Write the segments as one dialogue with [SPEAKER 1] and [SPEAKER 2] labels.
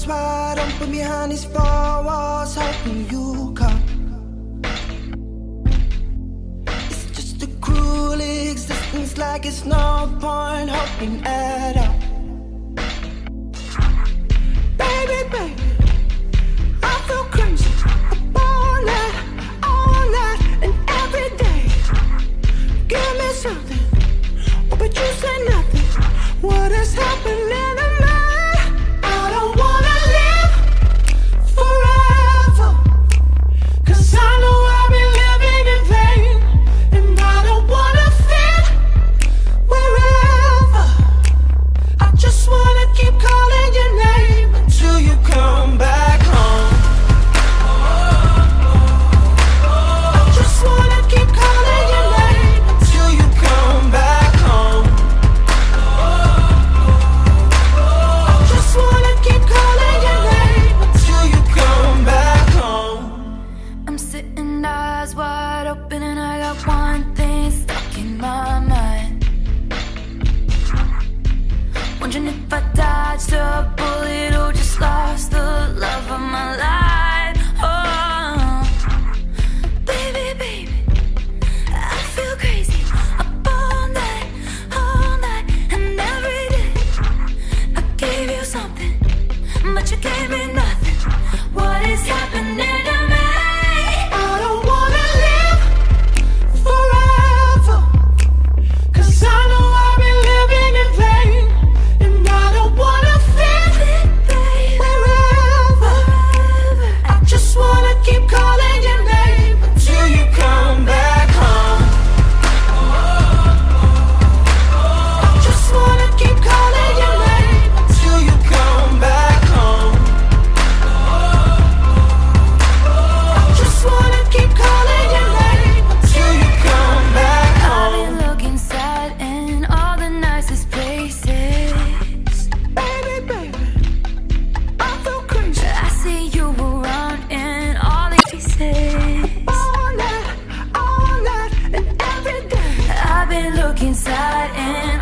[SPEAKER 1] eyes wide open behind these four walls. Hoping can you come? It's just a cruel existence, like it's no point hoping at all. inside and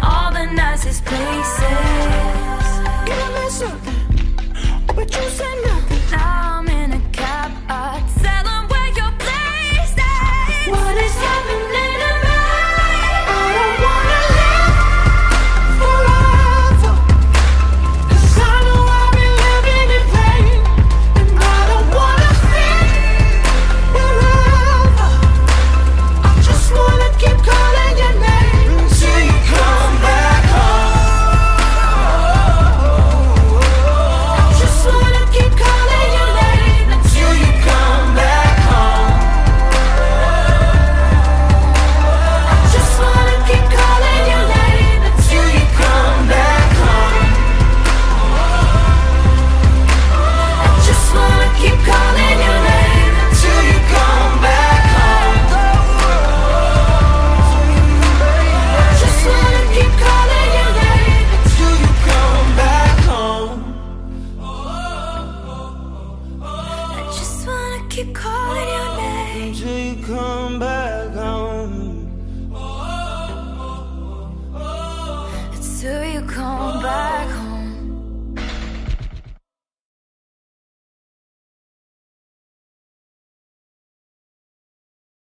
[SPEAKER 2] somebody